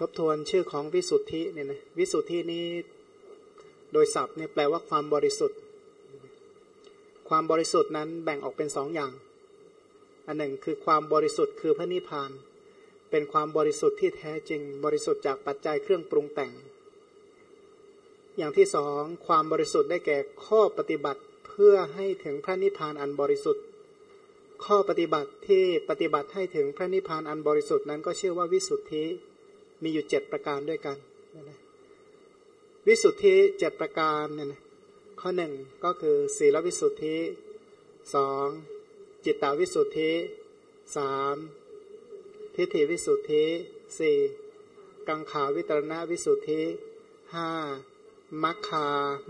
ทบทวนชื่อของวิสุทธิเนี่ยนะวิสุทธินี้โดยศัพท์เนี่ยแปลว่าความบริสุทธิ์ ความบริสุทธิ์นั้นแบ่งออกเป็นสองอย่าง อันหนึ่งคือความบริสุทธิ์คือพระนิพพาน เป็นความบริสุทธิ์ที่แท้จริง บริสุทธิ์จากปัจจัยเครื่องปรุงแต่ง อย่างที่สองความบริสุทธิ์ได้แก่ข้อปฏิบัติเพื่อให้ถึงพระนิพพานอันบริสุทธิ์ ข้อปฏิบัติที่ปฏิบัติให้ถึงพระนิพพานอันบริสุทธิ์นั้นก็ชื่อว่าวิสุทธิ มีอยู่เจ็ดประการด้วยกันวิสุทธิเจ็ดประการเนี่ยนะข้อหนึ่งก็คือศีลวิสุทธิสองจิตตวิสุทธิสามทิฏฐิวิสุทธิสี่กังขาวิตรณวิสุทธิห้ามัคคา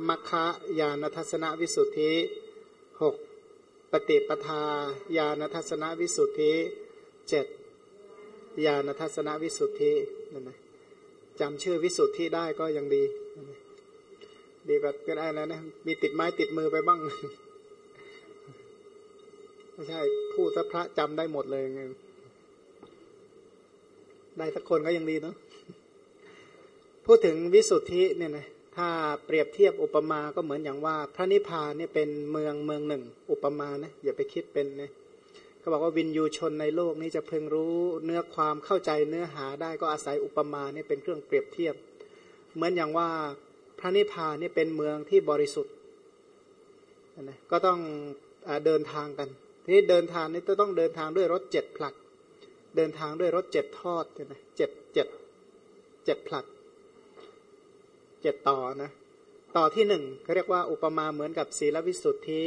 มัคคะญาณทัศนวิสุทธิหกปฏิปทาญาณทัศนวิสุทธิเจ็ดญาณทัศนวิสุทธิ นั่นนะจำชื่อวิสุทธิได้ก็ยังดี ดีกว่าก็ได้แล้วนะ มีติดไม้ติดมือไปบ้าง ไม่ใช่พูดถ้าพระจำได้หมดเลยไงได้สักคนก็ยังดีเนาะพูดถึงวิสุทธิเนี่ยนะถ้าเปรียบเทียบอุปมาก็เหมือนอย่างว่า พระนิพพานเนี่ยเป็นเมืองเมืองหนึ่ง อุปมานะอย่าไปคิดเป็นนะ เขาบอกว่าวินยูชนในโลกนี้จะเพึงรู้เนื้อความเข้าใจเนื้อหาได้ก็อาศัยอุปมาเนี่ยเป็นเครื่องเปรียบเทียบ เหมือนอย่างว่าพระนิพพานเนี่ยเป็นเมืองที่บริสุทธิ์นะก็ต้องอเดินทางกันที่เดินทางนี่จะต้องเดินทางด้วยรถเจ็ดผลัด เดินทางด้วยรถเจ็ดทอดนะเจ็ดเจ็ดเจ็ดผลัดเจ็ดต่อนะต่อที่หนึ่งเขาเรียกว่าอุปมาเหมือนกับศีลวิสุทธิ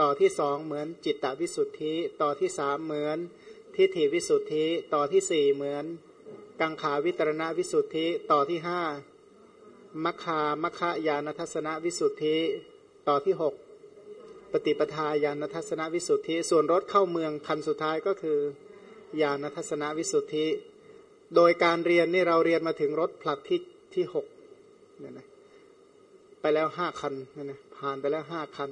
ต่อที่สองเหมือนจิตตวิสุทธิ ต่อที่สามเหมือนทิฏฐิวิสุทธิ ต่อที่สี่เหมือน กังขาวิตรณวิสุทธิ ต่อที่ห้ามัคคามัคคายานทัศนวิสุทธิ ต่อที่หกปฏิปทาญาณทัศนวิสุทธิ ส่วนรถเข้าเมืองคันสุดท้ายก็คือญาณทัศนวิสุทธิ โดยการเรียนนี่เราเรียนมาถึงรถผลัดที่ที่หกเนี่ยนะไปแล้วห้าคันเนี่ยนะผ่านไปแล้วห้าคัน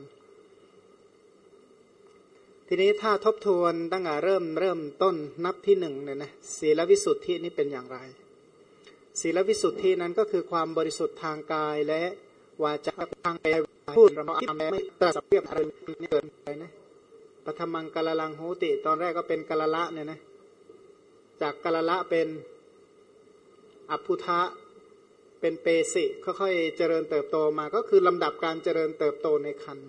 ทีนี้ถ้าทบทวนตั้งแต่เริ่มเริ่มต้นนับที่หนึ่งเนี่ยนะศีลวิสุทธินี่เป็นอย่างไร ศีลวิสุทธินั้นก็คือความบริสุทธิ์ทางกายและวาจาทางใจพูดเราคิดไม่ตรัสเรียบอะไรนี่เกินไปนะปฐมังกาลลังโหติ ตอนแรกก็เป็นกาลละเนี่ยนะจากกาลละเป็นอภุทะเป็นเปสิค่อยๆเจริญเติบโตมาก็คือลำดับการเจริญเติบโตในคัน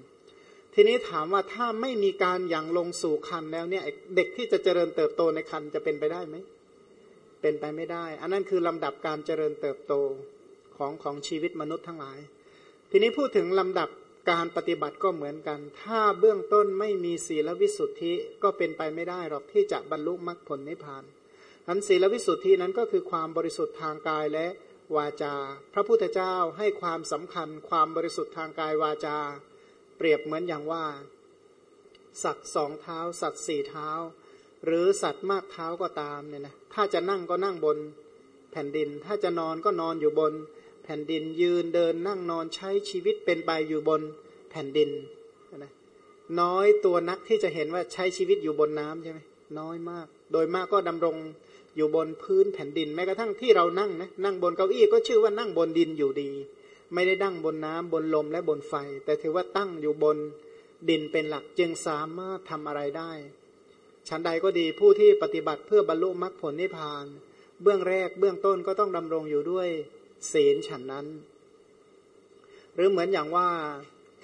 ทีนี้ถามว่าถ้าไม่มีการยังลงสู่คันแล้วเนี่ยเด็กที่จะเจริญเติบโตในคันจะเป็นไปได้ไหม เป็นไปไม่ได้ อันนั้นคือลำดับการเจริญเติบโตของของชีวิตมนุษย์ทั้งหลาย ทีนี้พูดถึงลำดับการปฏิบัติก็เหมือนกัน ถ้าเบื้องต้นไม่มีศีลวิสุทธิก็เป็นไปไม่ได้หรอกที่จะบรรลุมรรคผลนิพพานอันศีลวิสุทธินั้นก็คือความบริสุทธิ์ทางกายและวาจา พระพุทธเจ้าให้ความสำคัญความบริสุทธิ์ทางกายวาจา เปรียบเหมือนอย่างว่า สัตว์สองเท้า สัตว์สี่เท้า หรือสัตว์มากเท้าก็ตามเนี่ยนะถ้าจะนั่งก็นั่งบนแผ่นดิน ถ้าจะนอนก็นอนอยู่บน แผ่นดินยืนเดินนั่งนอนใช้ชีวิตเป็นไปอยู่บนแผ่นดินนะน้อยตัวนักที่จะเห็นว่าใช้ชีวิตอยู่บนน้ำใช่ไหมน้อยมาก โดยมากก็ดำรงอยู่บนพื้นแผ่นดินแม้กระทั่งที่เรานั่งนะนั่งบนเก้าอี้ก็ชื่อว่านั่งบนดินอยู่ดี ไม่ได้ดั้งบนน้ำบนลมและบนไฟ แต่ถือว่าตั้งอยู่บนดินเป็นหลักจึงสามารถทำอะไรได้ชั้นใดก็ดีผู้ที่ปฏิบัติเพื่อบรรลุมรรคผลนิพพาน เบื้องแรกเบื้องต้นก็ต้องดำรงอยู่ด้วยศีลฉันนั้น หรือเหมือนอย่างว่า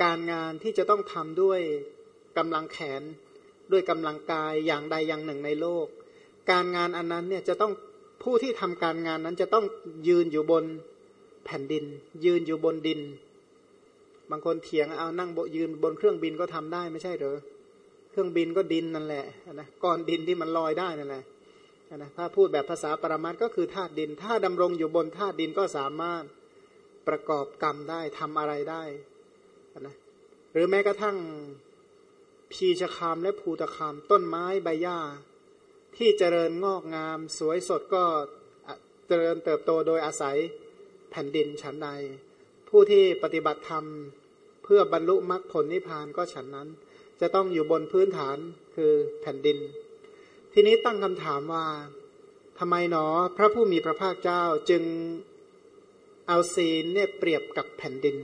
การงานที่จะต้องทำด้วยกำลังแขนด้วยกำลังกายอย่างใดอย่างหนึ่งในโลก การงานอันนั้นเนี่ยจะต้องผู้ที่ทำการงานนั้นจะต้องยืนอยู่บน แผ่นดิน ยืนอยู่บนดิน บางคนเถียงเอานั่งยืนบนเครื่องบินก็ทำได้ไม่ใช่เหรอเครื่องบินก็ดินนั่นแหละนะก้อนดินที่มันลอยได้นั่นแหละนะถ้าพูดแบบภาษาปรมัตก็คือธาตุดิน ถ้าดำรงอยู่บนธาตุดินก็สามารถประกอบกรรมได้ทำอะไรได้นะหรือแม้กระทั่งพีชคามและภูตคามต้นไม้ใบหญ้า ที่เจริญงอกงาม สวยสดก็เจริญเติบโตโดยอาศัย แผ่นดินฉันใด ผู้ที่ปฏิบัติธรรม เพื่อบรรลุมรรคผลนิพพานก็ฉันนั้น จะต้องอยู่บนพื้นฐานคือแผ่นดิน ทีนี้ตั้งคำถามว่าทำไมหนอพระผู้มีพระภาคเจ้าจึงเอาศีลเนี่ยเปรียบกับแผ่นดิน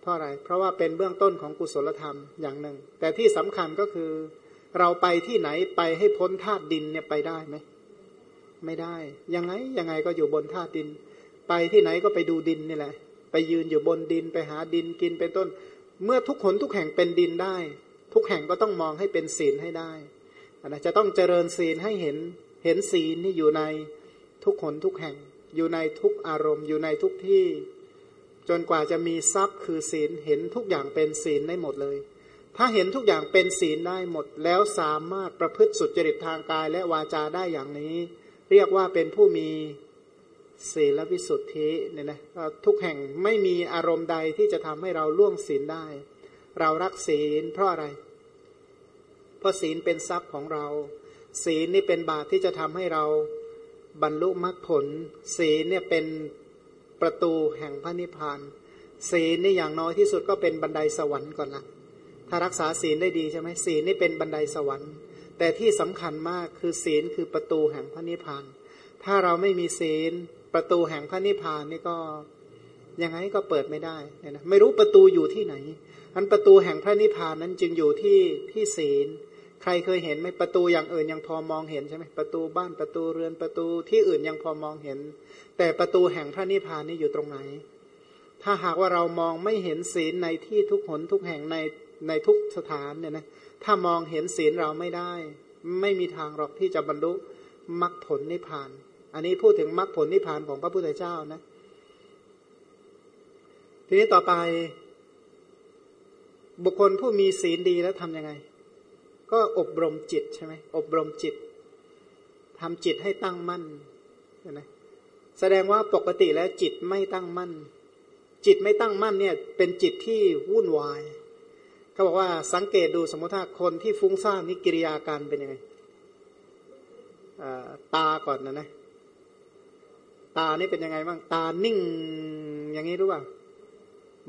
เพราะอะไร เพราะว่าเป็นเบื้องต้นของกุศลธรรมอย่างหนึ่ง แต่ที่สำคัญก็คือ เราไปที่ไหนไปให้พ้นธาตุดินเนี่ยไปได้ไหม ไม่ได้ ยังไงยังไงก็อยู่บนธาตุดิน ไปที่ไหนก็ไปดูดินนี่แหละ ไปยืนอยู่บนดินไปหาดินกินเป็นต้น เมื่อทุกขนทุกแห่งเป็นดินได้ ทุกแห่งก็ต้องมองให้เป็นศีลให้ได้นะจะต้องเจริญศีลให้เห็นเห็นศีลนี่อยู่ในทุกขนทุกแห่ง อยู่ในทุกอารมณ์ อยู่ในทุกที่ จนกว่าจะมีทรัพย์คือศีลเห็นทุกอย่างเป็นศีลได้หมดเลย ถ้าเห็นทุกอย่างเป็นศีลได้หมด แล้วสามารถประพฤติสุจริตทางกายและวาจาได้อย่างนี้ เรียกว่าเป็นผู้มีศีลวิสุทธิเนี่ยนะทุกแห่งไม่มีอารมณ์ใดที่จะทำให้เราล่วงศีลได้ เรารักศีลเพราะอะไร เพราะศีลเป็นทรัพย์ของเรา ศีลนี่เป็นบาตรที่จะทำให้เราบรรลุมรรคผล ศีลเนี่ยเป็นประตูแห่งพระนิพพาน ศีลนี่อย่างน้อยที่สุดก็เป็นบันไดสวรรค์ก่อนละถ้ารักษาศีลได้ดีใช่ไหมศีลนี่เป็นบันไดสวรรค์ แต่ที่สำคัญมากคือศีลคือประตูแห่งพระนิพพาน ถ้าเราไม่มีศีลประตูแห่งพระนิพพานนี่ก็ยังไงก็เปิดไม่ได้นะไม่รู้ประตูอยู่ที่ไหนอันประตูแห่งพระนิพพานนั้นจึงอยู่ที่ที่ศีล ใครเคยเห็นไหมประตูอย่างอื่นยังพอมองเห็นใช่ไหมประตูบ้านประตูเรือนประตูที่อื่นยังพอมองเห็น แต่ประตูแห่งพระนิพพานนี่อยู่ตรงไหน ถ้าหากว่าเรามองไม่เห็นศีลในที่ทุกหนทุกแห่งในในทุกสถานเนี่ยนะ ถ้ามองเห็นศีลเราไม่ได้ ไม่มีทางหรอกที่จะบรรลุมรรคผลนิพพาน อันนี้พูดถึงมรรคผลนิพพานของพระพุทธเจ้านะ ทีนี้ต่อไป บุคคลผู้มีศีลดีแล้วทำยังไง ก็อบรมจิตใช่ไหมอบรมจิตทำจิตให้ตั้งมั่นนะแสดงว่าปกติแล้วจิตไม่ตั้งมั่น จิตไม่ตั้งมั่นเนี่ย เป็นจิตที่วุ่นวาย เขาบอกว่าสังเกตดูสมมติถ้าคนที่ฟุ้งซ่านนี่กิริยาการเป็นยังไงตาก่อนนะนะตานี่เป็นยังไงบ้างตานิ่งอย่างนี้รู้ป่ะ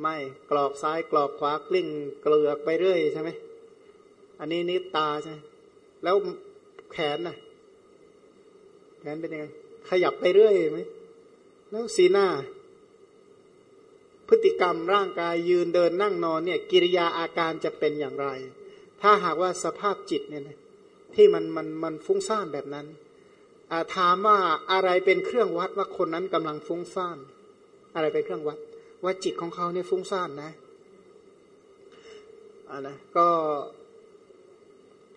ไม่กรอกซ้ายกรอกขวากลิ้งเกลือกไปเรื่อยใช่ไหมอันนี้นิตาใช่แล้วแขนน่ะแขนเป็นยังไงขยับไปเรื่อยไหมแล้วสีหน้า พฤติกรรมร่างกายยืนเดินนั่งนอนเนี่ยกิริยาอาการจะเป็นอย่างไร ถ้าหากว่าสภาพจิตเนี่ยที่มันมันมันฟุ้งซ่านแบบนั้นถามว่าอะไรเป็นเครื่องวัดว่าคนนั้นกำลังฟุ้งซ่าน อะไรเป็นเครื่องวัด ว่าจิตของเขาเนี่ยฟุ้งซ่านนะอ่านะก็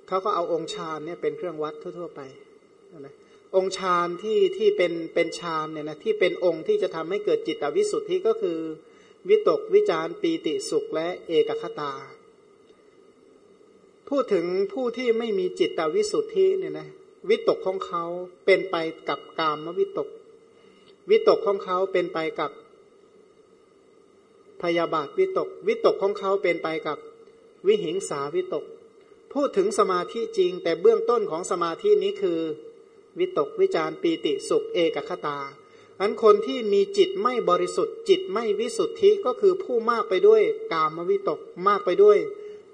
เขาก็เอาองค์ฌานเนี่ยเป็นเครื่องวัดทั่ว ๆ ไปนะองค์ฌานที่ที่เป็นเป็นฌานเนี่ยนะที่เป็นองค์ที่จะทำให้เกิดจิตวิสุทธิก็คือ วิตกวิจารปีติสุขและเอกคตา พูดถึงผู้ที่ไม่มีจิตวิสุทธิเนี่ยนะวิตกของเขาเป็นไปกับกามวิตก วิตกของเขาเป็นไปกับพยาบาทวิตก วิตกของเขาเป็นไปกับวิหิงสาวิตก พูดถึงสมาธิจริง แต่เบื้องต้นของสมาธินี้คือ วิตกวิจารปีติสุขเอกคตา อันคนที่มีจิตไม่บริสุทธิ์ จิตไม่วิสุทธิก็คือผู้มากไปด้วย กามวิตกมากไปด้วย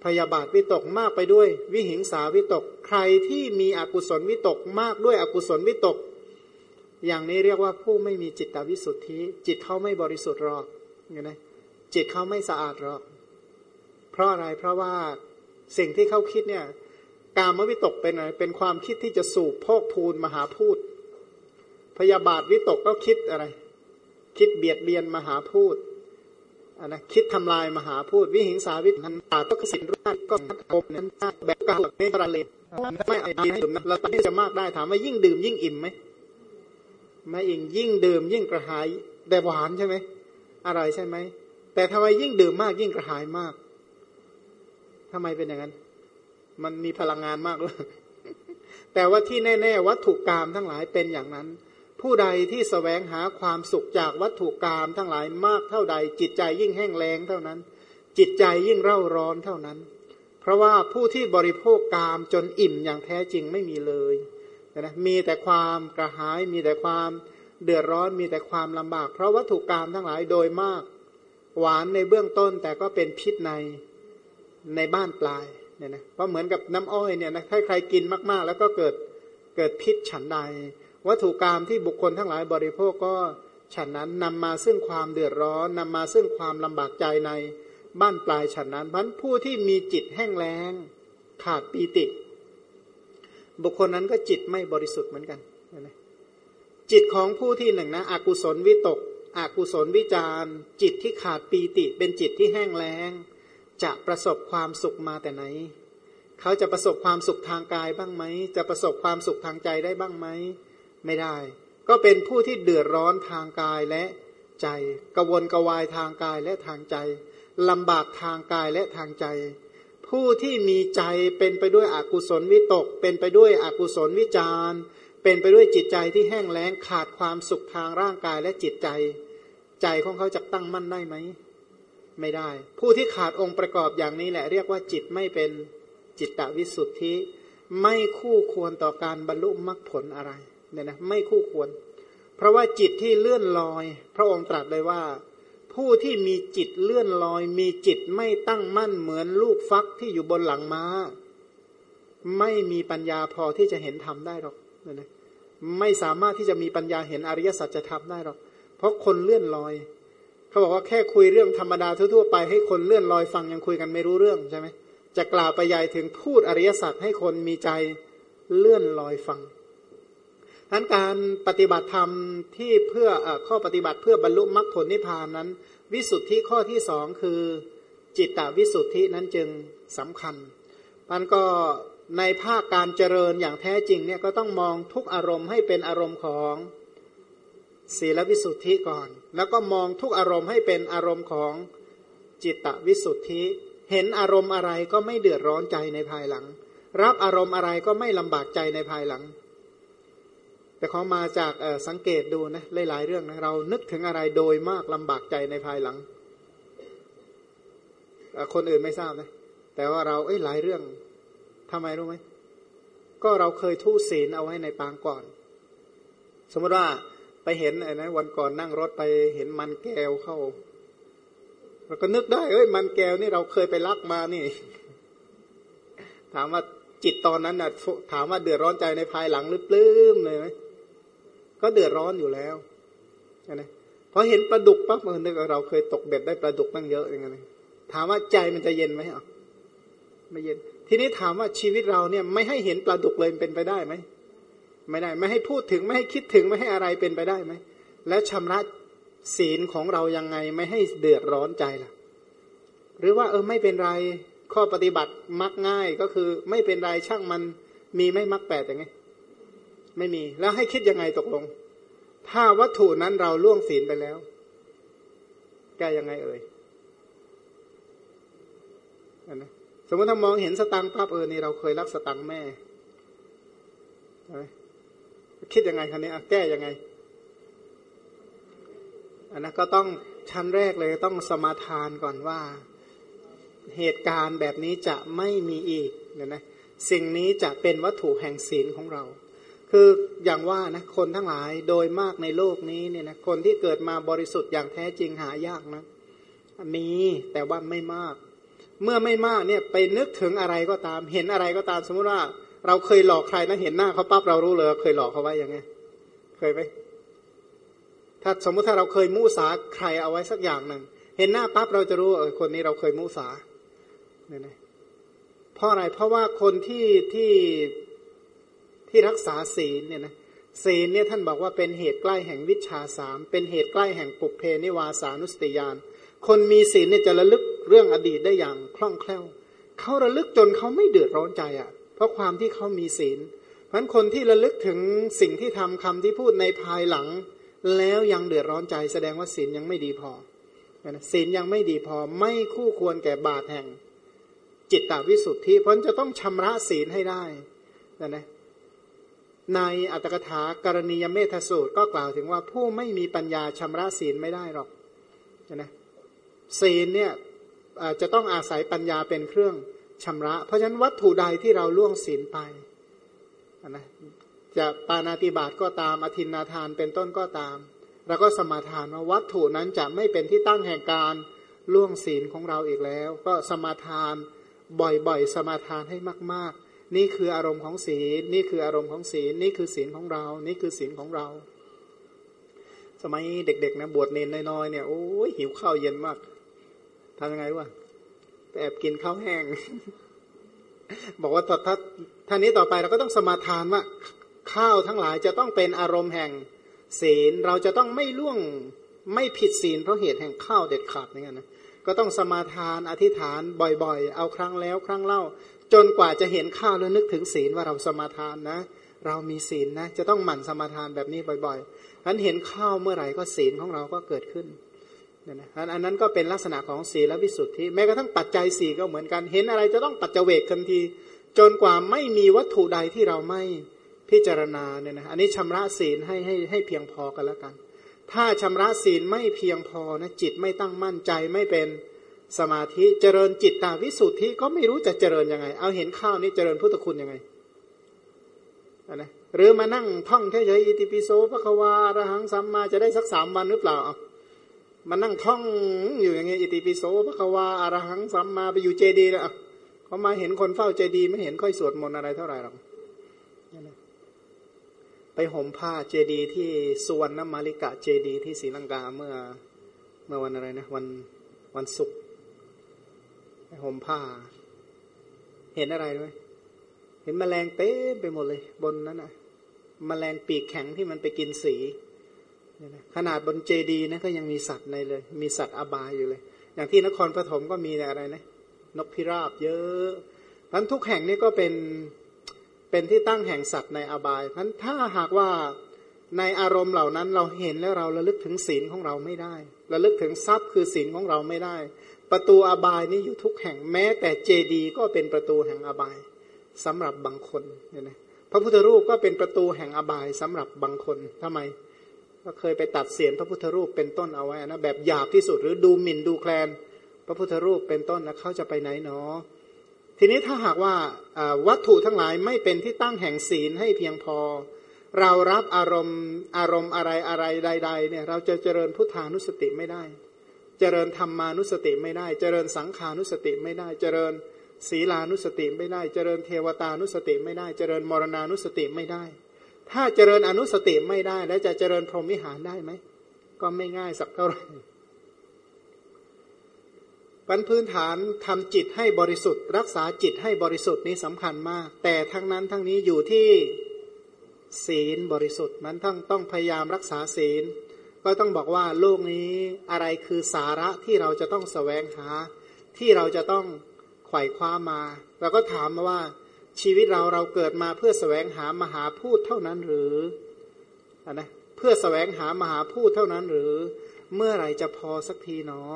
พยาบาทวิตกมากไปด้วย วิหิงสาวิตก ใครที่มีอกุศลวิตกมากด้วยอกุศลวิตก อย่างนี้เรียกว่าผู้ไม่มีจิตตวิสุทธิ จิตเขาไม่บริสุทธิ์หรอกเห็นไหมจิตเขาไม่สะอาดหรอก เพราะอะไรเพราะว่าสิ่งที่เขาคิดเนี่ย กามวิตกเป็นอะไรเป็นความคิดที่จะสูบพอกพูนมหาพูด พยาบาทวิตกก็คิดอะไร คิดเบียดเบียนมหาพูดอันนะคิดทำลายมหาพูดวิหิงสาวิทันตาก็กสินราชก็ทัดมนั้นแบบกาหลักเมตรเลไม่ไอ้ดีให้ดื่มนะเราตอนนี้จะมากได้ถามว่ายิ่งดื่มยิ่งอิ่มไหมไม่อิ่งยิ่งดื่มยิ่งกระหายแต่หวานใช่ไหมอะไรใช่ไหมแต่ทำไมยิ่งดื่มมากยิ่งกระหายมากทำไมเป็นอย่างนั้น มันมีพลังงานมากเลยแต่ว่าที่แน่ ๆ วัตถุกรรมทั้งหลายเป็นอย่างนั้น ผู้ใดที่สแสวงหาความสุขจากวัตถุกรรมทั้งหลายมากเท่าใด จิตใจยิ่งแห้งแล้งเท่านั้น จิตใจยิ่งเร่าร้อนเท่านั้น เพราะว่าผู้ที่บริโภคกามจนอิ่มอย่างแท้จริงไม่มีเลยนะมีแต่ความกระหายมีแต่ความเดือดร้อนมีแต่ความลำบาก เพราะวัตถุกรรมทั้งหลายโดยมาก หวานในเบื้องต้นแต่ก็เป็นพิษในในบ้านปลายเนี่ยนะเพราะเหมือนกับน้ำอ้อยเนี่ยนะถ้าใครกินมากๆ แล้วก็เกิดเกิดพิษฉันใด วัตถุกรรมที่บุคคลทั้งหลายบริโภคก็ฉันนั้นนำมาซึ่งความเดือดร้อนนำมาซึ่งความลำบากใจในบ้านปลายฉันนั้นพันผู้ที่มีจิตแห้งแล้งขาดปีติ บุคคลนั้นก็จิตไม่บริสุทธิ์เหมือนกันนะจิตของผู้ที่หนึ่งนะอกุศลวิตกอกุศลวิจารจิตที่ขาดปีติ เป็นจิตที่แห้งแล้ง จะประสบความสุขมาแต่ไหน เขาจะประสบความสุขทางกายบ้างไหม จะประสบความสุขทางใจได้บ้างไหม ไม่ได้ ก็เป็นผู้ที่เดือดร้อนทางกายและใจกวนกวายทางกายและทางใจลำบากทางกายและทางใจ ผู้ที่มีใจเป็นไปด้วยอกุศลวิตก เป็นไปด้วยอกุศลวิจารเป็นไปด้วยจิตใจที่แห้งแล้งขาดความสุขทางร่างกายและจิตใจ ใจของเขาจะตั้งมั่นได้ไหมไม่ได้ ผู้ที่ขาดองค์ประกอบอย่างนี้แหละ เรียกว่าจิตไม่เป็นจิตตวิสุทธิ ไม่คู่ควรต่อการบรรลุมรรคผลอะไร เนี่ยนะไม่คู่ควร เพราะว่าจิตที่เลื่อนลอย พระองค์ตรัสเลยว่า ผู้ที่มีจิตเลื่อนลอย มีจิตไม่ตั้งมั่นเหมือนลูกฟักที่อยู่บนหลังม้า ไม่มีปัญญาพอที่จะเห็นธรรมได้หรอกนะไม่สามารถที่จะมีปัญญาเห็นอริยสัจธรรมได้หรอก เพราะคนเลื่อนลอย เขาบอกว่าแค่คุยเรื่องธรรมดาทั่วๆไปให้คนเลื่อนลอยฟังยังคุยกันไม่รู้เรื่องใช่ไหมจะกล่าวไปใหญ่ถึงพูดอริยสัจให้คนมีใจเลื่อนลอยฟัง นั้นการปฏิบัติธรรมที่เพื่ออข้อปฏิบัติเพื่อบรรลุมรรคผลนิพพานนั้น วิสุทธิข้อที่สองคือจิตตวิสุทธินั้นจึงสำคัญมันก็ในภาคการเจริญอย่างแท้จริงเนี่ยก็ต้องมองทุกอารมณ์ให้เป็นอารมณ์ของศีลวิสุทธิก่อน แล้วก็มองทุกอารมณ์ให้เป็นอารมณ์ของจิตตวิสุทธิ เห็นอารมณ์อะไรก็ไม่เดือดร้อนใจในภายหลัง รับอารมณ์อะไรก็ไม่ลำบากใจในภายหลัง แต่เขามาจากสังเกตดูนะหลายๆเรื่องนะเรานึกถึงอะไรโดยมากลำบากใจในภายหลัง คนอื่นไม่ทราบนะ แต่ว่าเราเอ้ยหลายเรื่องทำไมรู้ไหมก็เราเคยทุศีลเอาไว้ในปางก่อน สมมติว่าไปเห็นไอ้นะวันก่อนนั่งรถไปเห็นมันแก้วเข้าเราก็นึกได้เอ้ยมันแก้วนี่เราเคยไปลักมานี่ ถามว่าจิตตอนนั้นนะ่ะถามว่าเดือดร้อนใจในภายหลังหรือปลื้มเลยไหม ก็เดือดร้อนอยู่แล้วนะพอเห็นปลาดุกปั๊บมันนึกว่าเราเคยตกเบ็ดได้ปลาดุกตั้งเยอะอย่างเงี้ยถามว่าใจมันจะเย็นไหมอะไม่เย็น ทีนี้ถามว่าชีวิตเราเนี่ยไม่ให้เห็นปลาดุกเลยเป็นไปได้ไหมไม่ได้ไม่ให้พูดถึงไม่ให้คิดถึงไม่ให้อะไรเป็นไปได้ไหมแล้วชำระศีลของเรายังไงไม่ให้เดือดร้อนใจล่ะ หรือว่าเออไม่เป็นไรข้อปฏิบัติมักง่ายก็คือไม่เป็นไรช่างมันมีไม่มักแปดอย่างไง ไม่มี แล้วให้คิดยังไงตกลง ถ้าวัตถุนั้นเราล่วงศีลไปแล้ว แก้ยังไงเอ่ยอนะสมมติถ้ามองเห็นสตังค์ปั๊บเออนี่เราเคยรักสตังค์แม่คิดยังไงคันนี้แก้ยังไงอันนั้นก็ต้องชั้นแรกเลยต้องสมาทานก่อนว่า เหตุการณ์แบบนี้จะไม่มีอีกเนี่ยนะสิ่งนี้จะเป็นวัตถุแห่งศีลของเรา คืออย่างว่านะคนทั้งหลายโดยมากในโลกนี้เนี่ยนะคนที่เกิดมาบริสุทธิ์อย่างแท้จริงหายากนะมีแต่ว่าไม่มาก เมื่อไม่มากเนี่ยไปนึกถึงอะไรก็ตาม เห็นอะไรก็ตามสมมุติว่า เราเคยหลอกใครนะเห็นหน้าเขาปั๊บเรารู้เลยเคยหลอกเขาไว้ยังไง เคยไหมถ้าสมมุติถ้าเราเคยมูสาใครเอาไว้สักอย่างหนึ่งเห็นหน้าปั๊บเราจะรู้เออคนนี้เราเคยมูสาเนี่ยนะเพราะอะไรเพราะว่าคนที่ที่ ที่รักษาศีลเนี่ยนะศีลเนี่ยท่านบอกว่าเป็นเหตุใกล้แห่งวิชาสามเป็นเหตุใกล้แห่งปุเพนิวาสานุสติยาน คนมีศีลเนี่ยจะระลึกเรื่องอดีตได้อย่างคล่องแคล่วเขาระลึกจนเขาไม่เดือดร้อนใจอะ่ะ เพราะความที่เขามีศีลเพราะคนที่ระลึกถึงสิ่งที่ทำคำที่พูดในภายหลัง แล้วยังเดือดร้อนใจ แสดงว่าศีลยังไม่ดีพอศีลยังไม่ดีพอไม่คู่ควรแก่บาตแห่ง จิตตวิสุทธิเพราะจะต้องชำระศีลให้ได้นะนะ ในอัตถกถากรณียเมธสูตรก็กล่าวถึงว่าผู้ไม่มีปัญญาชำระศีลไม่ได้หรอกนะศีลเนี่ยจะต้องอาศัยปัญญาเป็นเครื่องชำระ เพราะฉะนั้นวัตถุใดที่เราล่วงศีลไปนะจะปานาติบาตก็ตามอธินาทานเป็นต้นก็ตามเราก็สมาทานว่าวัตถุนั้นจะไม่เป็นที่ตั้งแห่งการล่วงศีลของเราอีกแล้ว ก็สมาทานบ่อยๆ สมาทานให้มากๆ นี่คืออารมณ์ของศีล นี่คืออารมณ์ของศีล นี่คือศีลของเรา นี่คือศีลของเรา สมัยเด็กๆนะบวชเนนน้อยๆเนี่ยโอ้ยหิวข้าวเย็นมากทำยังไงวะแอบกินข้าวแห้ง บอกว่าถ้าท่านี้ต่อไปเราก็ต้องสมาทานว่าข้าวทั้งหลายจะต้องเป็นอารมณ์แห่งศีล เราจะต้องไม่ล่วงไม่ผิดศีลเพราะเหตุแห่งข้าวเด็ดขาดนี่ไงนะก็ต้องสมาทานอธิษฐานบ่อยๆ เอาครั้งแล้วครั้งเล่า จนกว่าจะเห็นข้าวแล้วนึกถึงศีลว่าเราสมาทานนะ เรามีศีลนะ จะต้องหมั่นสมาทานแบบนี้บ่อยๆอันเห็นข้าวเมื่อไหร่ก็ศีลของเราก็เกิดขึ้นนี่นะอันนั้นก็เป็นลักษณะของศีลและวิสุทธิแม้กระทั่งปัจจัยสี่ก็เหมือนกัน เห็นอะไรจะต้องปัจเจเวกทันที จนกว่าไม่มีวัตถุใดที่เราไม่พิจารณาเนี่ยนะอันนี้ชำระศีลให้ให้ให้เพียงพอกันแล้วกัน ถ้าชำระศีลไม่เพียงพอนะจิตไม่ตั้งมั่นใจไม่เป็น สมาธิเจริญจิตตาวิสุทธิก็ไม่รู้จะเจริญยังไง เอาเห็นข้าวนี้เจริญพุทธคุณยังไงนะหรือมานั่งท่องเฉยๆอิติปิโสพระควาระหังสัมมาจะได้สักสามวันหรือเปล่าเอามานั่งท่องอยู่อย่างเงี้ยอิติปิโสพระควาอารหังสัมมาไปอยู่เจดีแล้วเขามาเห็นคนเฝ้าเจดีไม่เห็นค่อยสวดมนต์อะไรเท่าไหร่หรอกไปห่มผ้าเจดีที่สุวรรณมาริกะเจดีที่ศรีลังกาเมื่อเมื่อวันอะไรนะวันวันศุกร์ ห่มผ้า เห็นอะไรไหมเห็นมแมลงเต้ไปหมดเลย บนนั้นนะมแมลงปีกแข็งที่มันไปกินสีขนาดบนเจดีนะก็ยังมีสัตว์ในเลย มีสัตว์อบายอยู่เลย อย่างที่นครปฐมก็มีอะไรนะนกพิราบเยอะพันทุกแห่งนี่ก็เป็นเป็นที่ตั้งแห่งสัตว์ในอบายพันถ้าหากว่าในอารมณ์เหล่านั้นเราเห็นแล้วเราระลึกถึงศีลของเราไม่ได้ระลึกถึงทรัพย์คือศีลของเราไม่ได้ ประตูอบายนี้อยู่ทุกแห่งแม้ แต่เจดีก็เป็นประตูแห่งอบายสำหรับบางคนเนี่ยนะพระพุทธรูปก็เป็นประตูแห่งอบายสำหรับบางคนทำไม ก็เคยไปตัดเสียนพระพุทธรูปเป็นต้นเอาไว้นะแบบหยาบที่สุดหรือดูหมิ่นดูแคลน พระพุทธรูปเป็นต้นนะเขาจะไปไหนเนาะทีนี้ถ้าหากว่าวัตถุทั้งหลายไม่เป็นที่ตั้งแห่งศีลให้เพียงพอ เรารับอารมณ์อารมณ์อะไรอะไรใด ๆ เนี่ย เราจะเจริญพุทธานุสติไม่ได้ เจริญธรรมานุสติไม่ได้ เจริญสังขานุสติไม่ได้ เจริญศีลานุสติไม่ได้ เจริญเทวตานุสติไม่ได้ เจริญมรณานุสติไม่ได้ ถ้าเจริญอนุสติไม่ได้ แล้วจะเจริญพรหมวิหารได้ไหม ก็ไม่ง่ายสักเท่าไหร่ปันพื้นฐานทำจิตให้บริสุทธิ์ รักษาจิตให้บริสุทธิ์นี้สำคัญมาก แต่ทั้งนั้นทั้งนี้อยู่ที่ศีลบริสุทธิ์มันต้งต้องพยายามรักษาศีล ก็ต้องบอกว่าโลกนี้อะไรคือสาระที่เราจะต้องสแสวงหา ที่เราจะต้องไขว่คว้ามาเราก็ถามมาว่าชีวิตเราเราเกิดมาเพื่อสแสวงหามหาพูดเท่านั้นหรืออนะเพื่อสแสวงหามหาพูดเท่านั้นหรือ เมื่อไหร่จะพอสักทีเนาะ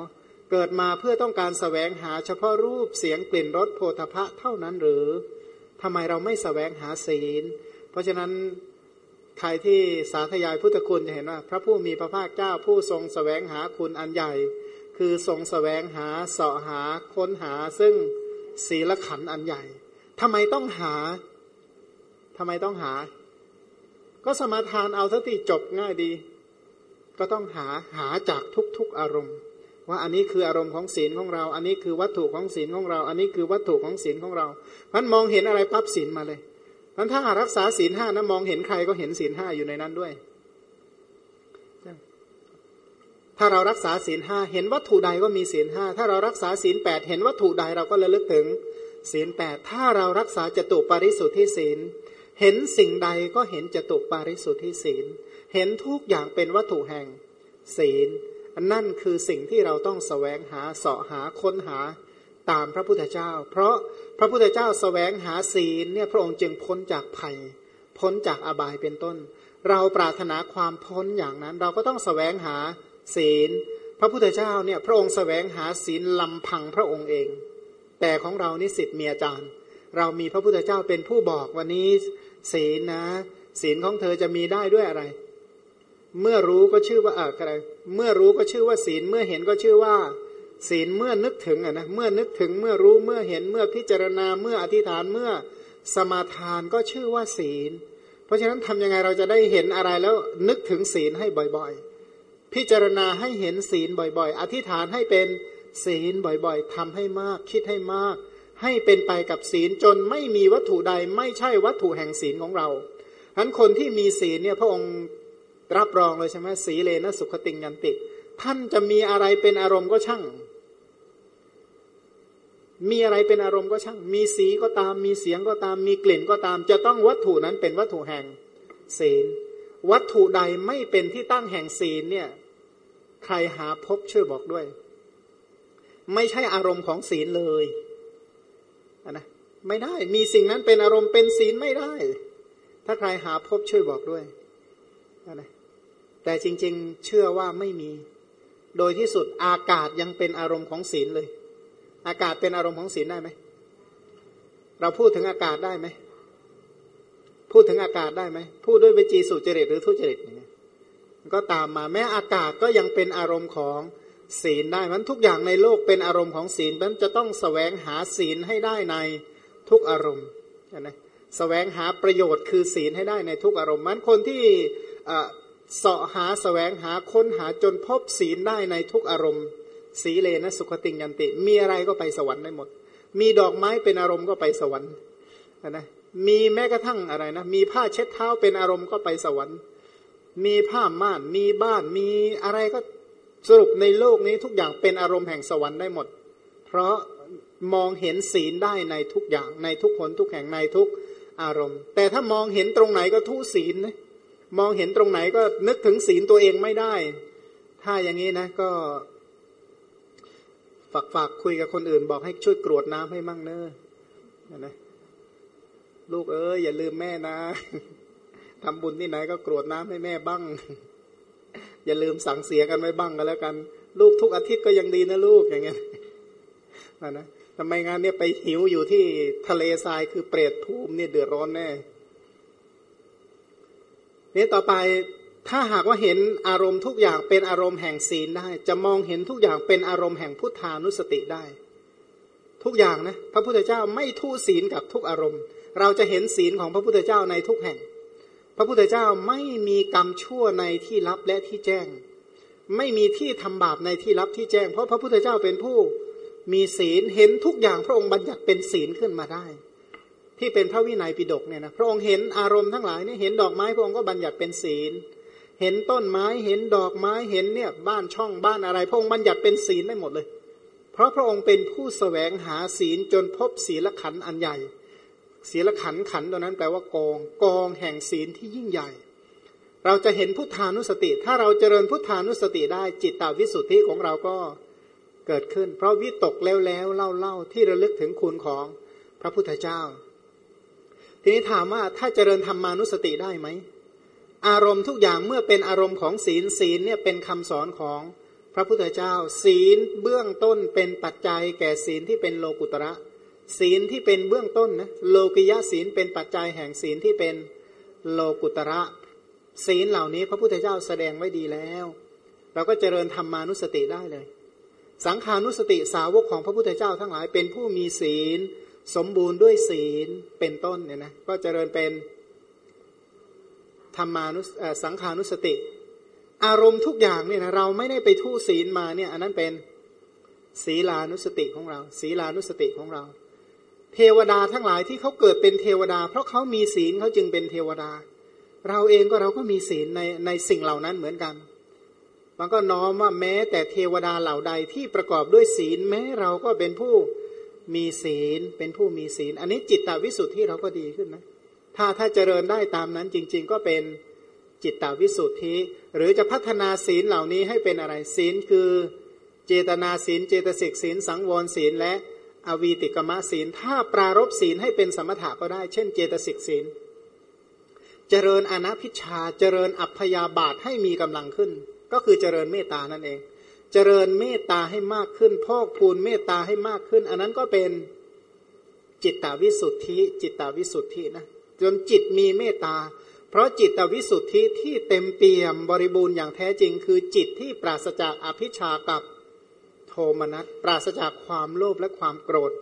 เกิดมาเพื่อต้องการสแสวงหาเฉพาะรูปเสียงกลิ่นรสโพธพะเท่านั้นหรือทำไมเราไม่สแสวงหาศีล เพราะฉะนั้น ใครที่สาธยายพุทธคุณจะเห็นว่า พระผู้มีพระภาคเจ้าผู้ทรงสแสวงหาคุณอันใหญ่ คือทรงสแสวงหาเสาะหาค้นหาซึ่งศีลขันอันใหญ่ทำไมต้องหาทำไมต้องหา ก็สมาทานเอาทัที่จบง่ายดี ก็ต้องหาหาจากทุกๆอารมณ์ว่าอันนี้คืออารมณ์ของศีลของเรา อันนี้คือวัตถุของศีลของเรา อันนี้คือวัตถุของศีลของเรามันมองเห็นอะไรปั๊บศีลมาเลย มันถ้ารักษาศีลห้านะมองเห็นใครก็เห็นศีลห้าอยู่ในนั้นด้วย ถ้าเรารักษาศีลห้าเห็นวัตถุใดก็มีศีลห้าถ้าเรารักษาศีลแปดเห็นวัตถุใดเราก็ระลึกถึงศีลแปดถ้าเรารักษาจตุปาริสุทธิศีล เห็นสิ่งใดก็เห็นจตุปาริสุทธิศีล เห็นทุกอย่างเป็นวัตถุแห่งศีล นั่นคือสิ่งที่เราต้องสแสวงหาเสาะหาค้นหา ตามพระพุทธเจ้า เพราะพระพุทธเจ้าสแสวงหาศีลเนี่ยพระองค์จึงพ้นจากภัย พ้นจากอบายเป็นต้น เราปรารถนาความพ้นอย่างนั้น เราก็ต้องสแสวงหาศีล พระพุทธเจ้าเนี่ยพระองค์สแสวงหาศีลลำพังพระองค์เอง แต่ของเรานี่สิทธิ์มีอาจารย์ เรามีพระพุทธเจ้าเป็นผู้บอกวันนี้ศีลนะ ศีลของเธอจะมีได้ด้วยอะไร เมื่อรู้ก็ชื่อว่าอะไรเมื่อรู้ก็ชื่อว่าศีลเมื่อเห็นก็ชื่อว่า ศีลเมื่อนึกถึงอะนะเมื่อนึกถึงเมื่อรู้เมื่อเห็นเมื่อพิจารณาเมื่ออธิษฐานเมื่อสมาทานก็ชื่อว่าศีล เพราะฉะนั้นทำยังไงเราจะได้เห็นอะไรแล้วนึกถึงศีลให้บ่อยๆ พิจารณาให้เห็นศีลบ่อยๆ อธิษฐานให้เป็นศีลบ่อยๆทำให้มากคิดให้มาก ให้เป็นไปกับศีลจนไม่มีวัตถุใดไม่ใช่วัตถุแห่งศีลของเราฉะนั้นคนที่มีศีลเนี่ยพระองค์รับรองเลยใช่ไหมสีเลนะสุขติงยันติ ท่านจะมีอะไรเป็นอารมณ์ก็ช่าง มีอะไรเป็นอารมณ์ก็ช่าง มีสีก็ตาม มีเสียงก็ตาม มีกลิ่นก็ตาม จะต้องวัตถุนั้นเป็นวัตถุแห่งศีล วัตถุใดไม่เป็นที่ตั้งแห่งศีลเนี่ย ใครหาพบช่วยบอกด้วย ไม่ใช่อารมณ์ของศีลเลยนะไม่ได้ มีสิ่งนั้นเป็นอารมณ์เป็นศีลไม่ได้ ถ้าใครหาพบช่วยบอกด้วยนะแต่จริง ๆ เชื่อว่าไม่มี โดยที่สุดอากาศยังเป็นอารมณ์ของศีลเลย อากาศเป็นอารมณ์ของศีลได้ไหม เราพูดถึงอากาศได้ไหม พูดถึงอากาศได้ไหม พูดด้วยวิจีสุจริตหรือทุจริตเงี้ยก็ตามมาแม้อากาศก็ยังเป็นอารมณ์ของศีลได้มันทุกอย่างในโลกเป็นอารมณ์ของศีลมันจะต้องสแสวงหาศีลให้ได้ในทุกอารมณ์นะสแสวงหาประโยชน์คือศีลให้ได้ในทุกอารมณ์มันคนที่เสาะหาสแสวงหาค้นหาจนพบศีลได้ในทุกอารมณ์ สีเลนะสุขติงยันติ มีอะไรก็ไปสวรรค์ได้หมด มีดอกไม้เป็นอารมณ์ก็ไปสวรรค์นะมีแม้กระทั่งอะไรนะมีผ้าเช็ดเท้าเป็นอารมณ์ก็ไปสวรรค์ มีผ้าม่านมีบ้านมีอะไรก็สรุปในโลกนี้ทุกอย่างเป็นอารมณ์แห่งสวรรค์ได้หมด เพราะมองเห็นศีลได้ในทุกอย่างในทุกผลทุกแห่งในทุกอารมณ์ แต่ถ้ามองเห็นตรงไหนก็ทุศีลนะมองเห็นตรงไหนก็นึกถึงศีลตัวเองไม่ได้ ถ้าอย่างนี้นะก็ ฝากฝากคุยกับคนอื่น บอกให้ช่วยกรวดน้ำให้มั่งเนอะนะลูกเอ้ยอย่าลืมแม่นะทำบุญที่ไหนก็กรวดน้ำให้แม่บ้าง อย่าลืมสั่งเสียกันไว้บ้างกันแล้วกัน ลูกทุกอาทิตย์ก็ยังดีนะลูกอย่างเงี้ยนะทำไมงานเนี้ยไปหิวอยู่ที่ทะเลทรายคือเปรตภูมิเนี่ยเดือดร้อนแน่นี่ต่อไป ถ้าหากว่าเห็นอารมณ์ทุกอย่างเป็นอารมณ์แห่งศีลได้ จะมองเห็นทุกอย่างเป็นอารมณ์แห่งพุทธานุสติได้ ทุกอย่างนะพระพุทธเจ้าไม่ทุศีลกับทุกอารมณ์ เราจะเห็นศีลของพระพุทธเจ้าในทุกแห่ง พระพุทธเจ้าไม่มีกรรมชั่วในที่ลับและที่แจ้ง ไม่มีที่ทำบาปในที่ลับที่แจ้ง เพราะพระพุทธเจ้าเป็นผู้มีศีลเห็นทุกอย่างพระองค์บัญญัติเป็นศีลขึ้นมาได้ ที่เป็นพระวินัยปิฎกเนี่ยนะพระองค์เห็นอารมณ์ทั้งหลายเนี่ยเห็นดอกไม้พระองค์ก็บัญญัติเป็นศีล เห็นต้นไม้เห็นดอกไม้เห็นเนี่ยบ้านช่องบ้านอะไร พระองค์บัญญัติเป็นศีลได้หมดเลย เพราะพระองค์เป็นผู้สแสวงหาศีลจนพบศีลขันอันใหญ่ ศีลขันขันตัวนั้นแปลว่ากองกองแห่งศีลที่ยิ่งใหญ่ เราจะเห็นพุทธานุสติ ถ้าเราเจริญพุทธานุสติได้จิตตาวิสุทธิของเราก็เกิดขึ้น เพราะวิตกแล้วแล้วเล่าเล่าที่ระลึกถึงคุณของพระพุทธเจ้า ทีนี้ถามว่าถ้าเจริญธรรมานุสติได้ไหม อารมณ์ทุกอย่างเมื่อเป็นอารมณ์ของศีลศีลเนี่ยเป็นคำสอนของพระพุทธเจ้า ศีลเบื้องต้นเป็นปัจจัยแก่ศีลที่เป็นโลกุตระ ศีลที่เป็นเบื้องต้นนะโลกิยะศีลเป็นปัจจัยแห่งศีลที่เป็นโลกุตระ ศีลเหล่านี้พระพุทธเจ้าแสดงไว้ดีแล้ว เราก็เจริญธรรมานุสติได้เลย สังขานุสติสาวกของพระพุทธเจ้าทั้งหลายเป็นผู้มีศีล สมบูรณ์ด้วยศีลเป็นต้นเนี่ยนะก็เจริญเป็น ธรรมานุสังขานุสติ อารมณ์ทุกอย่างเนี่ยนะเราไม่ได้ไปทู่ศีลมาเนี่ยอันนั้นเป็นศีลานุสติของเรา ศีลานุสติของเรา เทวดาทั้งหลายที่เขาเกิดเป็นเทวดา เพราะเขามีศีลเขาจึงเป็นเทวดา เราเองก็เราก็มีศีลในในสิ่งเหล่านั้นเหมือนกันมันก็น้อมว่าแม้แต่เทวดาเหล่าใดที่ประกอบด้วยศีลแม้เราก็เป็นผู้มีศีลเป็นผู้มีศีล อันนี้จิตตวิสุทธิเราก็ดีขึ้นนะ ถ้าถ้าเจริญได้ตามนั้นจริง ๆ ก็เป็นจิตตวิสุทธิ หรือจะพัฒนาศีลเหล่านี้ให้เป็นอะไรศีลคือเจตนาศีล เจตสิกศีล สังวรศีล และอวีติกมะศีล ถ้าปรารบศีลให้เป็นสมถะก็ได้ เช่น เจตสิกศีล เจริญอนัพิชาเจริญอัพยาบาทให้มีกำลังขึ้น ก็คือเจริญเมตตานั่นเอง เจริญเมตตาให้มากขึ้น พอกพูนเมตตาให้มากขึ้น อันนั้นก็เป็นจิตตวิสุทธิ จิตตวิสุทธินะ จนจิตมีเมตตา เพราะจิตตวิสุทธิที่เต็มเปี่ยมบริบูรณ์อย่างแท้จริง คือจิตที่ปราศจากอภิชากับโทมนัสปราศจากความโลภและความโกรธ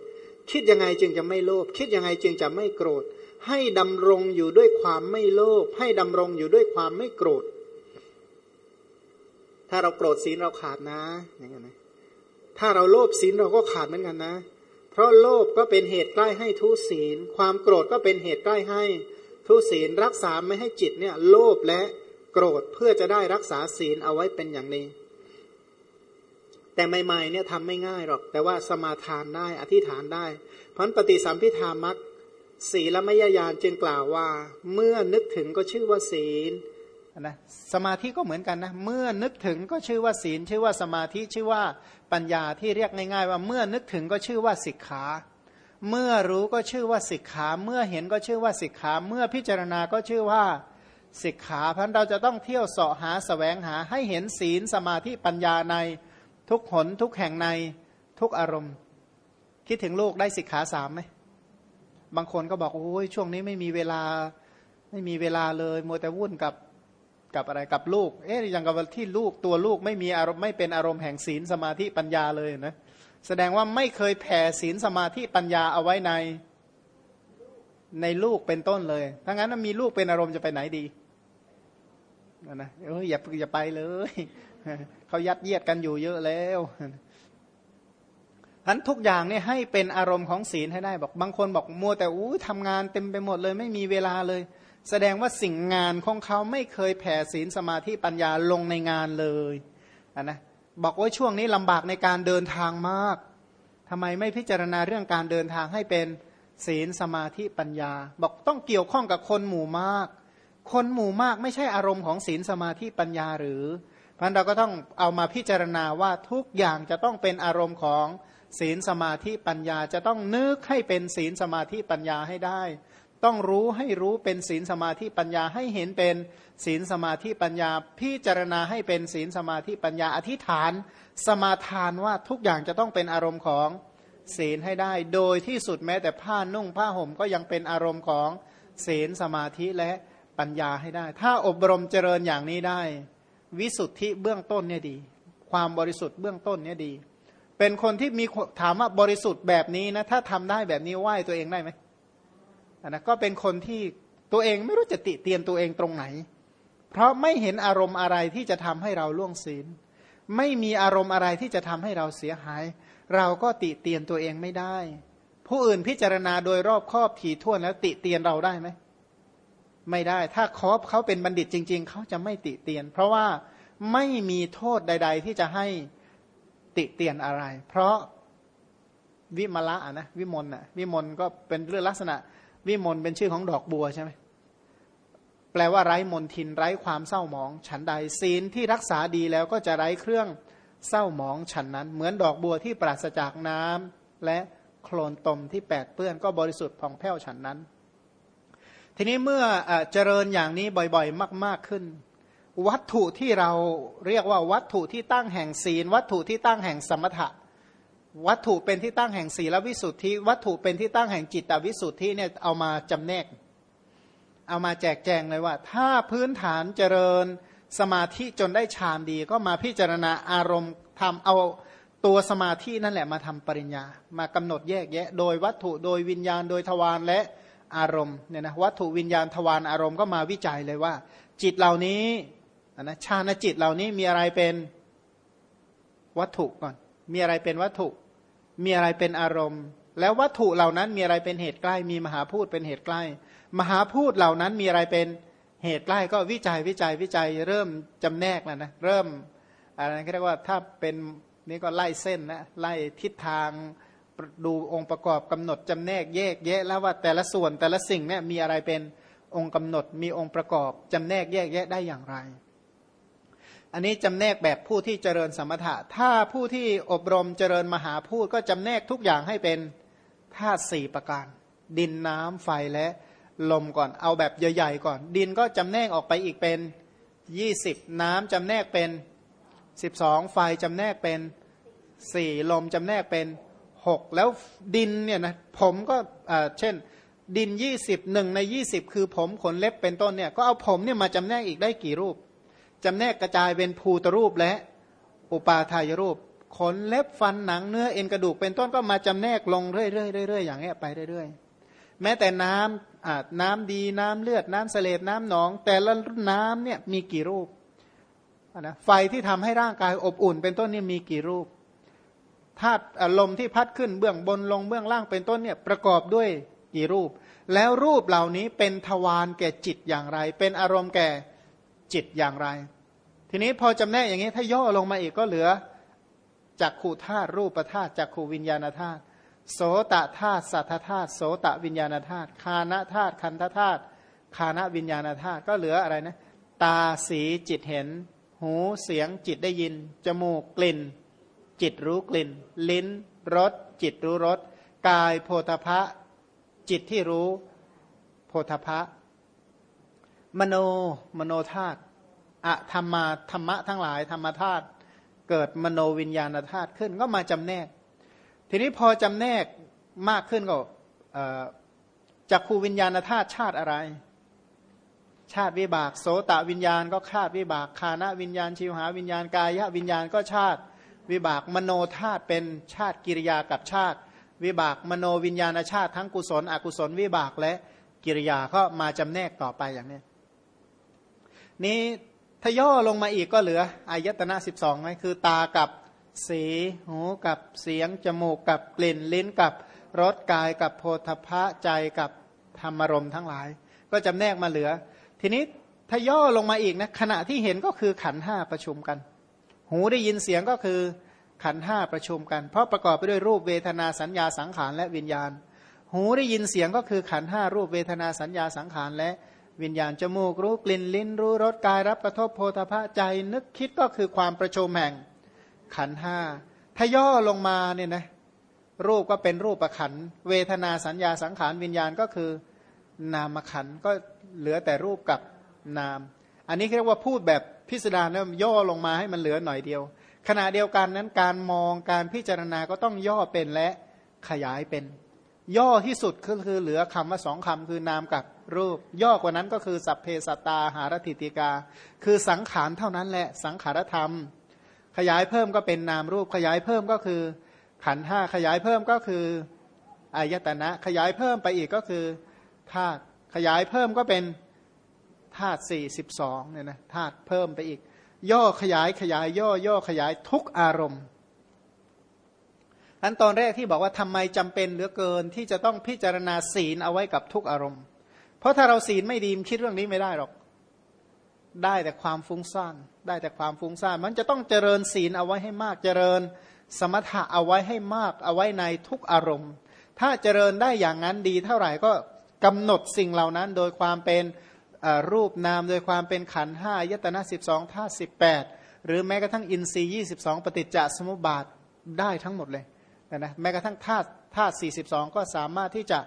คิดยังไงจึงจะไม่โลภคิดยังไงจึงจะไม่โกรธ ให้ดำรงอยู่ด้วยความไม่โลภให้ดำรงอยู่ด้วยความไม่โกรธ ถ้าเราโกรธศีลเราขาดนะอย่างเงี้นะถ้าเราโลภศีลเราก็ขาดเหมือนกันนะ เพราะโลภก็เป็นเหตุใกล้ให้ทุศีล ความโกรธก็เป็นเหตุใกล้ให้ทุศีลรักษาไม่ให้จิตเนี่ยโลภและโกรธเพื่อจะได้รักษาศีลเอาไว้เป็นอย่างนี้ แต่ใหม่ๆเนี่ยทำไม่ง่ายหรอก แต่ว่าสมาทานได้อธิษฐานได้ เพราะปฏิสัมพิธามักศีลมยญาณจึงกล่าวว่า เมื่อนึกถึงก็ชื่อว่าศีล นะสมาธิก็เหมือนกันนะเมื่อนึกถึงก็ชื่อว่าศีล ชื่อว่าสมาธิชื่อว่าปัญญาที่เรียกง่ายๆ ว่าเมื่อนึกถึงก็ชื่อว่าสิกขาเมื่อรู้ก็ชื่อว่าสิกขา เมื่อเห็นก็ชื่อว่าสิกขา เมื่อพิจารณาก็ชื่อว่าสิกขาพันเราจะต้องเที่ยวเสาะหาสแสวงหาให้เห็นศีลสมาธิปัญญาในทุกหนทุกแห่งในทุกอารมณ์ คิดถึงลูกได้สิกขาสามไหมบางคนก็บอกโอ้ยช่วงนี้ไม่มีเวลาไม่มีเวลาเลยมัวแต่วุ่นกับ กับอะไรกับลูก เอ๊ะอย่างกับที่ลูกตัวลูกไม่มีอารมณ์ไม่เป็นอารมณ์แห่งศีลสมาธิปัญญาเลยนะแสดงว่าไม่เคยแผ่ศีลสมาธิปัญญาเอาไว้ในในลูกเป็นต้นเลยถ้างั้นมีลูกเป็นอารมณ์จะไปไหนดีนะเอออย่าอย่าไปเลยเขายัดเยียดกันอยู่เยอะแล้วอันทุกอย่างเนี่ยให้เป็นอารมณ์ของศีลให้ได้บอกบางคนบอกมัวแต่อู้ทำงานเต็มไปหมดเลย ไม่มีเวลาเลย แสดงว่าสิ่งงานของเขาไม่เคยแผ่ศีลสมาธิปัญญาลงในงานเลยนนะบอกว่าช่วงนี้ลำบากในการเดินทางมากทำไมไม่พิจารณาเรื่องการเดินทางให้เป็นศีลสมาธิปัญญา บอกต้องเกี่ยวข้องกับคนหมู่มาก คนหมู่มากไม่ใช่อารมณ์ของศีลสมาธิปัญญาหรือพันเราก็ต้องเอามาพิจารณาว่าทุกอย่างจะต้องเป็นอารมณ์ของศีลสมาธิปัญญาจะต้องนึกให้เป็นศีลสมาธิปัญญาให้ได้ ต้องรู้ให้รู้เป็นศีลสมาธิปัญญาให้เห็นเป็นศีลสมาธิปัญญา พิจารณาให้เป็นศีลสมาธิปัญญาอธิษฐาน สมาทานว่าทุกอย่างจะต้องเป็นอารมณ์ของศีลให้ได้ โดยที่สุดแม้แต่ผ้านุ่งผ้าห่มก็ยังเป็นอารมณ์ของศีลสมาธิและปัญญาให้ได้ ถ้าอบรมเจริญอย่างนี้ได้ วิสุทธิเบื้องต้นเนี่ยดี ความบริสุทธิ์เบื้องต้นเนี่ยดี เป็นคนที่มีถามว่าบริสุทธิ์แบบนี้นะถ้าทำได้แบบนี้ไหวตัวเองได้ไหม นะก็เป็นคนที่ตัวเองไม่รู้จะติเตียนตัวเองตรงไหน เพราะไม่เห็นอารมณ์อะไรที่จะทำให้เราล่วงศีล ไม่มีอารมณ์อะไรที่จะทำให้เราเสียหาย เราก็ติเตียนตัวเองไม่ได้ ผู้อื่นพิจารณาโดยรอบครอบถี่ถ้วนแล้วติเตียนเราได้ไหมไม่ได้ ถ้าคอบเขาเป็นบัณฑิตจริง ๆ เขาจะไม่ติเตียน เพราะว่าไม่มีโทษใด ๆ ที่จะให้ติเตียนอะไร เพราะวิมละนะวิมลนะวิมลก็เป็นเรื่องลักษณะ วิมลเป็นชื่อของดอกบัวใช่ไหมแปลว่าไร้มนทินไร้ความเศร้าหมอง ฉันใดศีลที่รักษาดีแล้วก็จะไร้เครื่องเศร้าหมองฉันนั้น เหมือนดอกบัวที่ปราศจากน้ำและโคลนตมที่แปดเปื้อนก็บริสุทธิ์ผ่องแผ้วฉันนั้น ทีนี้เมื่อเจริญอย่างนี้บ่อยๆ มาก ๆขึ้น วัตถุที่เราเรียกว่าวัตถุที่ตั้งแห่งศีล วัตถุที่ตั้งแห่งสมถะ วัตถุเป็นที่ตั้งแห่งศีลวิสุทธิ วัตถุเป็นที่ตั้งแห่งจิตวิสุทธิเนี่ยเอามาจำแนก เอามาแจกแจงเลยว่า ถ้าพื้นฐานเจริญสมาธิจนได้ฌานดี ก็มาพิจารณาอารมณ์ทำเอาตัวสมาธินั่นแหละมาทำปริญญา มากำหนดแยกแยะ โดยวัตถุโดยวิญญาณโดยทวารและอารมณ์เนี่ยนะวัตถุวิญญาณทวารอารมณ์ก็มาวิจัยเลยว่า จิตเหล่านี้นะฌานจิตเหล่านี้มีอะไรเป็นวัตถุก่อน มีอะไรเป็นวัตถุ มีอะไรเป็นอารมณ์ แล้ววัตถุเหล่านั้นมีอะไรเป็นเหตุใกล้ มีมหาพูดเป็นเหตุใกล้ มหาพูดเหล่านั้นมีอะไรเป็นเหตุใกล้ก็วิจัยวิจัยวิจัยเริ่มจำแนกแล้วนะเริ่มอะไรก็เรียกว่าถ้าเป็นนี่ก็ไล่เส้นนะไล่ทิศทางดูองค์ประกอบกำหนดจำแนกแยกแยะแล้วว่าแต่ละส่วนแต่ละสิ่งเนี่ยมีอะไรเป็นองค์กำหนดมีองค์ประกอบจำแนกแยกแยะได้อย่างไร อันนี้จำแนกแบบผู้ที่เจริญสมถะ ถ้าผู้ที่อบรมเจริญมหาพูดก็จำแนกทุกอย่างให้เป็นธาตุสี่ประการ ดินน้ำไฟและลมก่อนเอาแบบใหญ่ๆก่อน ดินก็จำแนกออกไปอีกเป็นยี่สิบน้ำจำแนกเป็นสิบสองไฟจำแนกเป็นสี่ลมจำแนกเป็นหกแล้วดินเนี่ยนะผมก็เช่น ดินยี่สิบหนึ่งในยี่สิบคือผมขนเล็บเป็นต้นเนี่ยก็เอาผมเนี่ยมาจำแนกอีกได้กี่รูป จำแนกกระจายเป็นภูตรูปและอุปาทายรูป ขนเล็บฟันหนังเนื้อเอ็นกระดูกเป็นต้นก็มาจำแนกลงเรื่อยๆๆอย่างเงี้ไปเรื่อยๆ แม้แต่น้ำน้ำดีน้ำเลือดน้ำเสลดน้ำหนอง แต่ละน้ำเนี่ยมีกี่รูปนะไฟที่ทำให้ร่างกายอบอุ่น เป็นต้นนี่มีกี่รูปธาตุลมที่พัดขึ้นเบื้องบนลงเบื้องล่างเป็นต้นเนี่ยประกอบด้วยกี่รูป แล้วรูปเหล่านี้เป็นทวารแก่จิตอย่างไร เป็นอารมณ์แก่ จิตอย่างไร ทีนี้พอจำแนกอย่างนี้ ถ้าย่อลงมาอีกก็เหลือจักขู่ธาตุรูปธาตุจักขู่วิญญาณธาตุโสตธาตุสัทธธาตุโสตวิญญาณธาตุคานะธาตุคันธธาตุคานะวิญญาณธาตุก็เหลืออะไรนะ ตาสีจิตเห็น หูเสียงจิตได้ยิน จมูกกลิ่น จิตรู้กลิ่น ลิ้นรสจิตรู้รสกายโพธพะ จิตที่รู้โพธพะ มโนมโนธาตุอะธรรมาธรรมะทั้งหลายธรรมธาตุเกิดมโนวิญญาณธาตุขึ้นก็มาจำแนก ทีนี้พอจำแนกมากขึ้นก็จากคูวิญญาณธาตุชาติอะไร ชาติวิบาก โสตวิญญาณก็ชาติวิบากคานะวิญญาณชิวหาวิญญาณกายะวิญญาณก็ชาติวิบากมโนธาตุเป็นชาติกิริยากับชาติ วิบากมโนวิญญาณชาติทั้งกุศล อกุศลวิบากและกิริยาก็มาจำแนกต่อไปอย่างนี้ นี้ถ้าย่อลงมาอีกก็เหลืออายตนะสิบสองไหมคือตากับสีหูกับเสียง จมูกกับกลิ่นลิ้นกับรสกายกับโพธพะใจกับธรรมรมทั้งหลาย ก็จำแนกมาเหลือ ทีนี้ถ้าย่อลงมาอีกนะขณะที่เห็นก็คือขันห้าประชุมกัน หูได้ยินเสียงก็คือขันห้าประชุมกัน เพราะประกอบไปด้วยรูปเวทนาสัญญาสังขารและวิญญาณ หูได้ยินเสียงก็คือขันห้ารูปเวทนาสัญญาสังขารและ วิญญาณจมูกรู้กลิ่นลิ้นรู้รสกายรับกระทบโพธาภะใจนึกคิดก็คือความประชมแห่งขันห้าถ้าย่อลงมาเนี่ยนะรูปก็เป็นรูปประขันเวทนาสัญญาสังขารวิญญาณก็คือนามขันก็เหลือแต่รูปกับนาม อันนี้เรียกว่าพูดแบบพิสดารนะย่อลงมาให้มันเหลือหน่อยเดียว ขณะเดียวกันนั้นการมองการพิจารณาก็ต้องย่อเป็นและขยายเป็น ย่อที่สุดก็คือเหลือคำว่าสองคำคือนามกับรูป ย่อกว่านั้นก็คือสัพเพสตาหารติติกา คือสังขารเท่านั้นแหละสังขารธรรม ขยายเพิ่มก็เป็นนามรูป ขยายเพิ่มก็คือขันห้าขยายเพิ่มก็คืออายตนะ ขยายเพิ่มไปอีกก็คือธาตุขยายเพิ่มก็เป็นธาตุสี่สิบสองเนี่ยนะธาตุเพิ่มไปอีก ย่อขยายขยายย่อย่อขยายทุกอารมณ์ อันตอนแรกที่บอกว่าทำไมจำเป็นเหลือเกินที่จะต้องพิจารณาศีลเอาไว้กับทุกอารมณ์ เพราะถ้าเราศีลไม่ดีมคิดเรื่องนี้ไม่ได้หรอก ได้แต่ความฟุ้งซ่านได้แต่ความฟุ้งซ่านมันจะต้องเจริญศีลเอาไว้ให้มากเจริญ สมถะเอาไว้ให้มากเอาไว้ในทุกอารมณ์ ถ้าเจริญได้อย่างนั้นดี เท่าไหร่ก็กำหนดสิ่งเหล่านั้น โดยความเป็นรูปนามโดยความเป็นขันห้ายตนะสิบสองท่าสิบแปดหรือแม้กระทั่งอินทรีย์ยี่สิบสองปฏิจจสมุปบาทได้ทั้งหมดเลย นะแม้กระทั่งธาตุธาตุ42 ก็สามารถที่จะ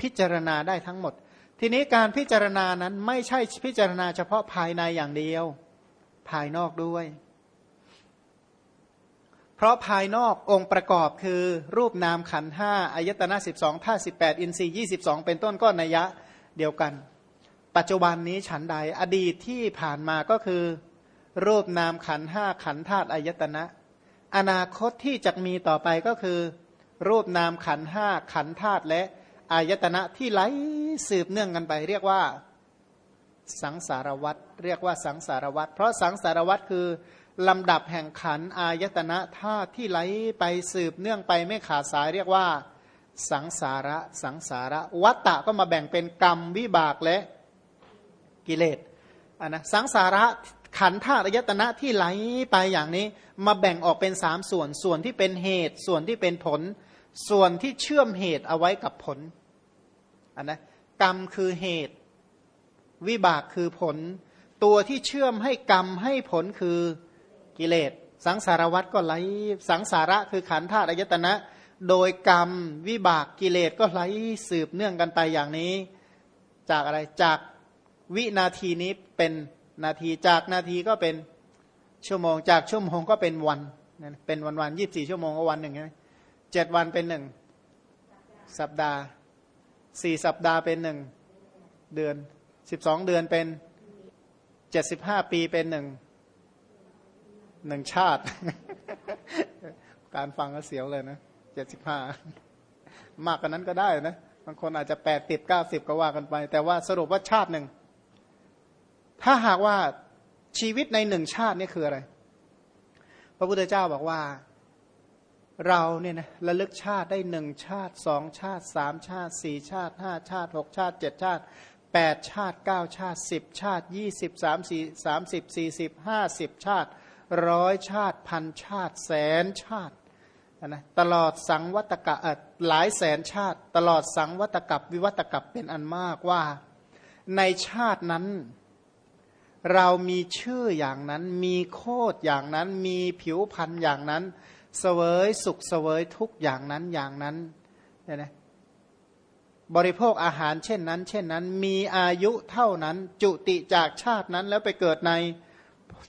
พิจารณาได้ทั้งหมด ทีนี้การพิจารณานั้นไม่ใช่พิจารณาเฉพาะภายในอย่างเดียว ภายนอกด้วย เพราะภายนอกองค์ประกอบคือรูปนามขันห้าอายตนะ12ธาตุ18อินทรีย์22เป็นต้นก็นัยยะเดียวกัน ปัจจุบันนี้ฉันใดอดีตที่ผ่านมาก็คือ รูปนามขันห้าขันธาตุอายตนะ อนาคตที่จะมีต่อไปก็คือ รูปนามขันห้าขันธาตุและอายตนะที่ไหลสืบเนื่องกันไป เรียกว่า สังสารวัตรเรียกว่าสังสารวัตรเพราะสังสารวัตรคือลำดับแห่งขันอายตนะธาตุที่ไหลไปสืบเนื่องไปไม่ขาดสายเรียกว่า สังสาระสังสาระวัตตะก็มาแบ่งเป็นกรรมวิบากและกิเลสอันนะสังสาระ ขันธาตุยตนะที่ไหลไปอย่างนี้ มาแบ่งออกเป็นสามส่วน ส่วนที่เป็นเหตุ ส่วนที่เป็นผล ส่วนที่เชื่อมเหตุเอาไว้กับผลอันนะกรรมคือเหตุ วิบากคือผล ตัวที่เชื่อมให้กรรมให้ผลคือกิเลส สังสารวัตก็ไหลสังสาระคือขันธาตุอายตนะ โดยกรรมวิบากกิเลสก็ไหลสืบเนื่องกันไปอย่างนี้ จากอะไรจากวินาทีนี้เป็น นาทีจากนาทีก็เป็นชั่วโมงจากชั่วโมงก็เป็นวันเป็นวันวันยี่บสี่ชั่วโมงก็วันหนึ่งเจ็ดวันเป็นหนึ่งสัปดาห์สี่สัปดาห์เป็นหนึ่งเดือนสิบสองเดือนเป็นเจ็ดสิบห้าปีเป็นหนึ่งหนึ่งชาติ การฟังก็เสียวเลยนะเจ็ดสิบห้ามากกว่านั้นก็ได้นะบางคนอาจจะแปดติดเก้าสิบก็ว่ากันไป แต่ว่าสรุปว่าชาติหนึ่ง ถ้าหากว่าชีวิตในหนึ่งชาตินี่คืออะไร พระพุทธเจ้าบอกว่าเราเนี่ยนะระลึกชาติได้หนึ่งชาติสองชาติสามชาติสี่ชาติห้าชาติหกชาติเจ็ดชาติแปดชาติเก้าชาติสิบชาติยี่สิบสามสี่สามสิบสี่สิบห้าสิบชาติร้อยชาติพันชาติแสนชาตินะตลอดสังวัตกะหลายแสนชาติ ตลอดสังวัตกับวิวัตกับเป็นอันมากว่า ในชาตินั้น เรามีชื่ออย่างนั้น มีโคดอย่างนั้น มีผิวพันธ์อย่างนั้น เสวยสุขเสวยทุกอย่างนั้นอย่างนั้นเนี่ยนะบริโภคอาหารเช่นนั้น เช่นนั้น มีอายุเท่านั้น จุติจากชาตินั้นแล้วไปเกิดใน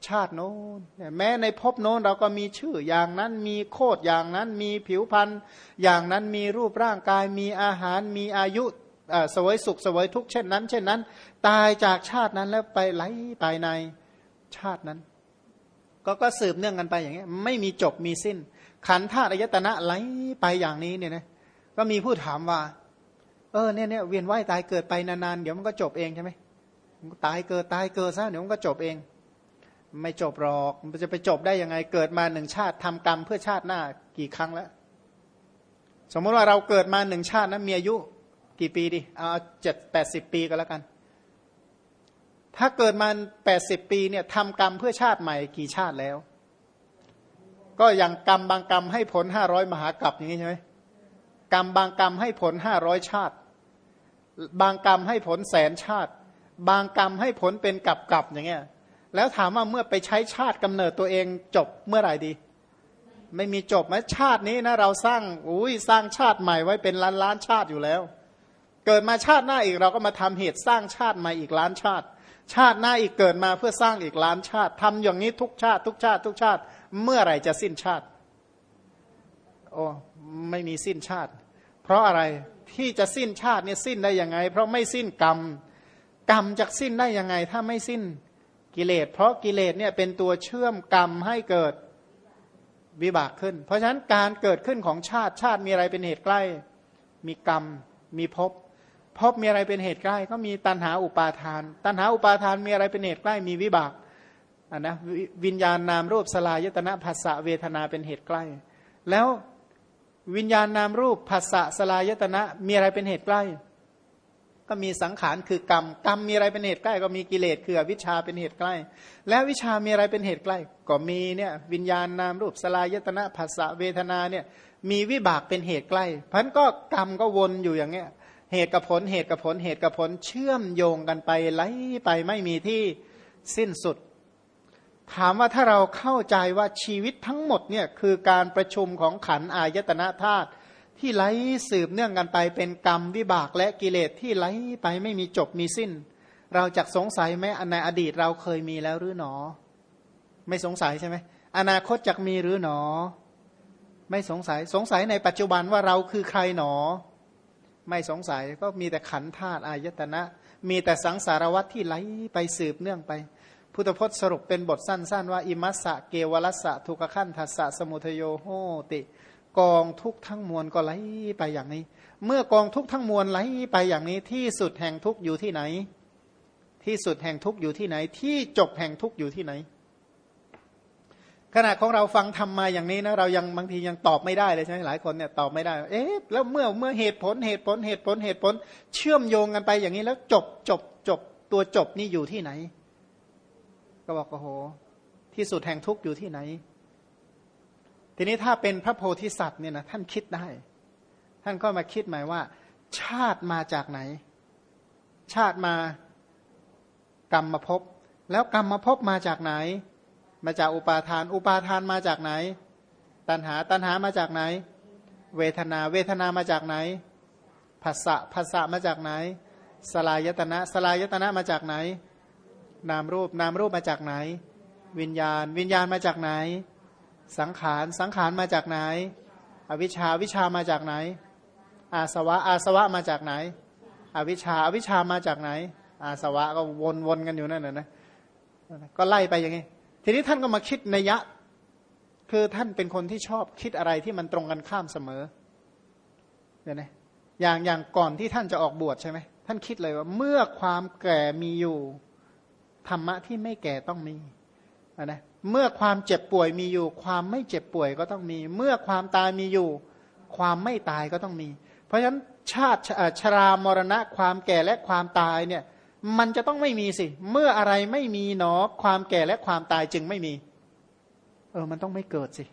ชาติโน้นแม้ในภพโน้นเราก็มีชื่ออย่างนั้น มีโคดอย่างนั้น มีผิวพรรณอย่างนั้นมีรูปร่างกาย มีอาหารมีอายุ สวยสุขสวยทุกเช่นนั้น เช่นนั้น ตายจากชาตินั้นแล้วไปไหลไปในชาตินั้น ก็ก็สืบเนื่องกันไปอย่างเงี้ยไม่มีจบมีสิ้น ขันธาตุอายตนะไหลไปอย่างนี้เนี่ยนะก็มีผู้ถามว่า เออเนี่ยเนี่ยเวียนว่ายตายเกิดไปนานๆเดี๋ยวมันก็จบเองใช่ไหมตายเกิดตายเกิดซะเดี๋ยวมันก็จบเอง ไม่จบหรอกมันจะไปจบได้ยังไงเกิดมาหนึ่งชาติทำกรรมเพื่อชาติหน้ากี่ครั้งแล้ว สมมติว่าเราเกิดมาหนึ่งชาตินะมีอายุ กี่ปีดิเอาเจ็ดแปดสิบปีก็แล้วกัน ถ้าเกิดมาแปดสิบปีเนี่ยทำกรรมเพื่อชาติใหม่กี่ชาติแล้ว ก็อย่างกรรมบางกรรมให้ผลห้าร้อยมหากรัปอย่างนี้ใช่ไหมกรรมบางกรรมให้ผลห้าร้อยชาติ บางกรรมให้ผลแสนชาติ บางกรรมให้ผลเป็นกับกับอย่างเงี้ยแล้วถามว่าเมื่อไปใช้ชาติกำเนิดตัวเองจบเมื่อไหร่ดี ไม่มีจบไหมชาตินี้นะเราสร้างอุ้ยสร้างชาติใหม่ไว้เป็นล้านล้านชาติอยู่แล้ว เกิดมาชาติหน้าอีกเราก็มาทำเหตุสร้างชาติม่อีกล้านชาติ ชาติหน้าอีกเกิดมาเพื่อสร้างอีกล้านชาติทำอย่างนี้ทุกชาติทุกชาติทุกชาติ เมื่อไหร่จะสิ้นชาติโอ้ไม่มีสิ้นชาติ เพราะอะไรที่จะสิ้นชาติเนี่ยสิ้นได้ยังไง เพราะไม่สิ้นกรรม กรรมจะสิ้นได้ยังไง ถ้าไม่สิ้นกิเลส เพราะกิเลสเนี่ยเป็นตัวเชื่อมกรรมให้เกิดวิบากขึ้น เพราะฉะนั้นการเกิดขึ้นของชาติชาติมีอะไรเป็นเหตุใกล้ มีกรรม มีภพ ภพมีอะไรเป็นเหตุใกล้ ก็มีตัณหาอุปาทาน ตัณหาอุปาทานมีอะไรเป็นเหตุใกล้มีวิบากอ่นนะวิญญาณนามรูปสลายตนะภาษะเวทนาเป็นเหตุใกล้ แล้ววิญญาณนามรูปภาษะสลายตนะมีอะไรเป็นเหตุใกล้ ก็มีสังขารคือกรรมกรรมมีอะไรเป็นเหตุใกล้ ก็มีกิเลสคือวิชาเป็นเหตุใกล้ แล้ววิชามีอะไรเป็นเหตุใกล้ ก็มีเนี่ยวิญญาณนามรูปสลายตนะภาษาเวทนาเนี่ยมีวิบากเป็นเหตุใกล้ เพราะนั้นก็กรรมก็วนอยู่อย่างเงี้ย เหตุกับผลเหตุกับผลเหตุกับผลเชื่อมโยงกันไปไหลไปไม่มีที่สิ้นสุด ถามว่าถ้าเราเข้าใจว่าชีวิตทั้งหมดเนี่ยคือการประชุมของขันอายตนะธาตุที่ไหลสืบเนื่องกันไปเป็นกรรมวิบากและกิเลสที่ไหลไปไม่มีจบมีสิ้น เราจะสงสัยไหมในอดีตเราเคยมีแล้วหรือหนอ ไม่สงสัยใช่ไหมอนาคตจะมีหรือหนอ ไม่สงสัยสงสัยในปัจจุบันว่าเราคือใครหนอ ไม่สงสัยก็มีแต่ขันธาตุอายตนะ มีแต่สังสารวัตที่ไหลไปสืบเนื่องไป พุทธพจน์สรุปเป็นบทสั้น ๆ ว่า อิมัสสะเกวรัสสะทุกขันทัสสะสมุทโยโหติ กองทุกทั้งมวลก็ไหลไปอย่างนี้ เมื่อกองทุกทั้งมวลไหลไปอย่างนี้ที่สุดแห่งทุกอยู่ที่ไหน ที่สุดแห่งทุกอยู่ที่ไหน ที่จบแห่งทุกอยู่ที่ไหน ขณะของเราฟังทำมาอย่างนี้นะเรายังบางทียังตอบไม่ได้เลยใช่ไหมหลายคนเนี่ยตอบไม่ได้ เอ๊ะแล้วเมื่อเมื่อเหตุผลเหตุผลเหตุผลเหตุผล เชื่อมโยงกันไปอย่างนี้แล้วจบจบจบตัวจบนี่อยู่ที่ไหน ก็บอกโอ้โห ที่สุดแห่งทุกข์อยู่ที่ไหน ทีนี้ถ้าเป็นพระโพธิสัตว์เนี่ยนะท่านคิดได้ ท่านก็มาคิดหมายว่า ชาติมาจากไหน ชาติมากรรมมาพบแล้วกรรมมาพบมาจากไหน มาจากอุปาทาน อุปาทานมาจากไหน ตัณหา ตัณหามาจากไหน เวทนา เวทนามาจากไหนภาษะภาษะมาจากไหน สลายตนะ สลายตนะมาจากไหน นามรูป นามรูปมาจากไหน วิญญาณ วิญญาณมาจากไหน สังขาร สังขารมาจากไหน อวิชชา วิชามาจากไหน อาสวะ อาสวะมาจากไหน อวิชชา อวิชามาจากไหน อาสวะก็วนวนกันอยู่นั่นนะ ก็ไล่ไปอย่างนี้ ทีนี้ท่านก็มาคิดในยะ คือท่านเป็นคนที่ชอบคิดอะไรที่มันตรงกันข้ามเสมอเดี๋ยวนะอย่างอย่างก่อนที่ท่านจะออกบวชใช่ไหมท่านคิดเลยว่าเมื่อความแก่มีอยู่ ธรรมะที่ไม่แก่ต้องมีนะเมื่อความเจ็บป่วยมีอยู่ ความไม่เจ็บป่วยก็ต้องมี เมื่อความตายมีอยู่ ความไม่ตายก็ต้องมี เพราะฉะนั้นชาติชรามรณะความแก่และความตายเนี่ย มันจะต้องไม่มีสิ เมื่ออะไรไม่มีหนอความแก่และความตายจึงไม่มี เออ มันต้องไม่เกิดสิ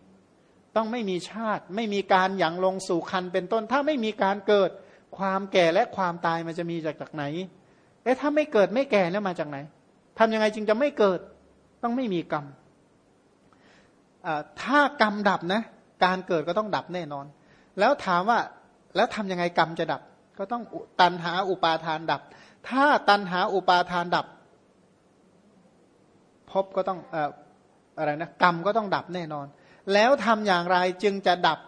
ต้องไม่มีชาติ ไม่มีการหยั่งลงสู่คันเป็นต้น ถ้าไม่มีการเกิด ความแก่และความตายมันจะมีจากจากไหน เอ๊ะถ้าไม่เกิดไม่แก่แล้วมาจากไหนทำยังไงจึงจะไม่เกิด ต้องไม่มีกรรมถ้ากรรมดับนะ การเกิดก็ต้องดับแน่นอน แล้วถามว่าแล้วทำยังไงกรรมจะดับ ก็ต้องตันหาอุปาทานดับ ถ้าตันหาอุปาทานดับพบก็ต้องอะไรนะกรรมก็ต้องดับแน่นอน แล้วทำอย่างไรจึงจะดับ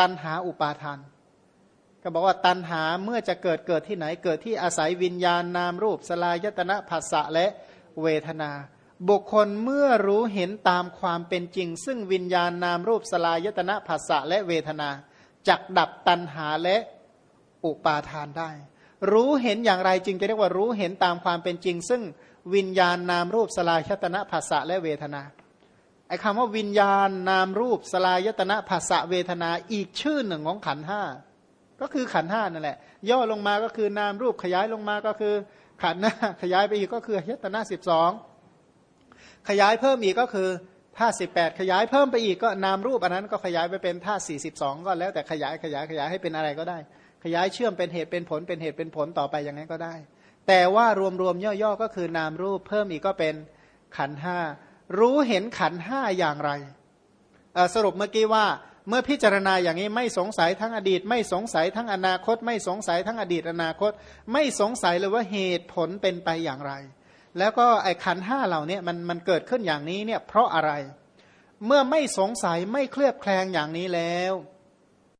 ตันหาอุปาทาน ก็บอกว่าตันหาเมื่อจะเกิดเกิดที่ไหนเกิดที่อาศัยวิญญาณนามรูปสลายตนะผัสสะและเวทนา บุคคลเมื่อรู้เห็นตามความเป็นจริง ซึ่งวิญญาณนามรูปสลายตนะภาษะและเวทนาจักดับตัณหาและอุปาทานได้ รู้เห็นอย่างไรจึงจะเรียกว่ารู้เห็นตามความเป็นจริง ซึ่งวิญญาณนามรูปสลายยตนะภาษะและเวทนาไอ้คำว่าวิญญาณนามรูปสลายยตนะภาษะเวทนาอีกชื่อหนึ่งของขันห้าก็คือขันห้านั่นแหละ ย่อลงมาก็คือนามรูปขยายลงมาก็คือขันห้าขยายไปอีกก็คือยตนะสิบสองขยายเพิ่มอีกก็คือธาตุสิบแปดขยายเพิ่มไปอีกก็นามรูปอันนั้นก็ขยายไปเป็นธาตุสี่สิบสองก็แล้วแต่ขยายขยายขยายให้เป็นอะไรก็ได้ ขยายเชื่อมเป็นเหตุเป็นผลเป็นเหตุเป็นผลต่อไปอย่างนั้นก็ได้ แต่ว่ารวมๆย่อๆก็คือนามรูปเพิ่มอีกก็เป็นขันห้ารู้เห็นขันห้าอย่างไร สรุปเมื่อกี้ว่าเมื่อพิจารณาอย่างนี้ไม่สงสัยทั้งอดีต ไม่สงสัยทั้งอนาคต ไม่สงสัยทั้งอดีตอนาคต ไม่สงสัยเลยว่าเหตุผลเป็นไปอย่างไร แล้วก็ไอ้ขันห้าเหล่านี้มันมันเกิดขึ้นอย่างนี้เนี่ยเพราะอะไร เมื่อไม่สงสัยไม่เคลือบแคลงอย่างนี้แล้ว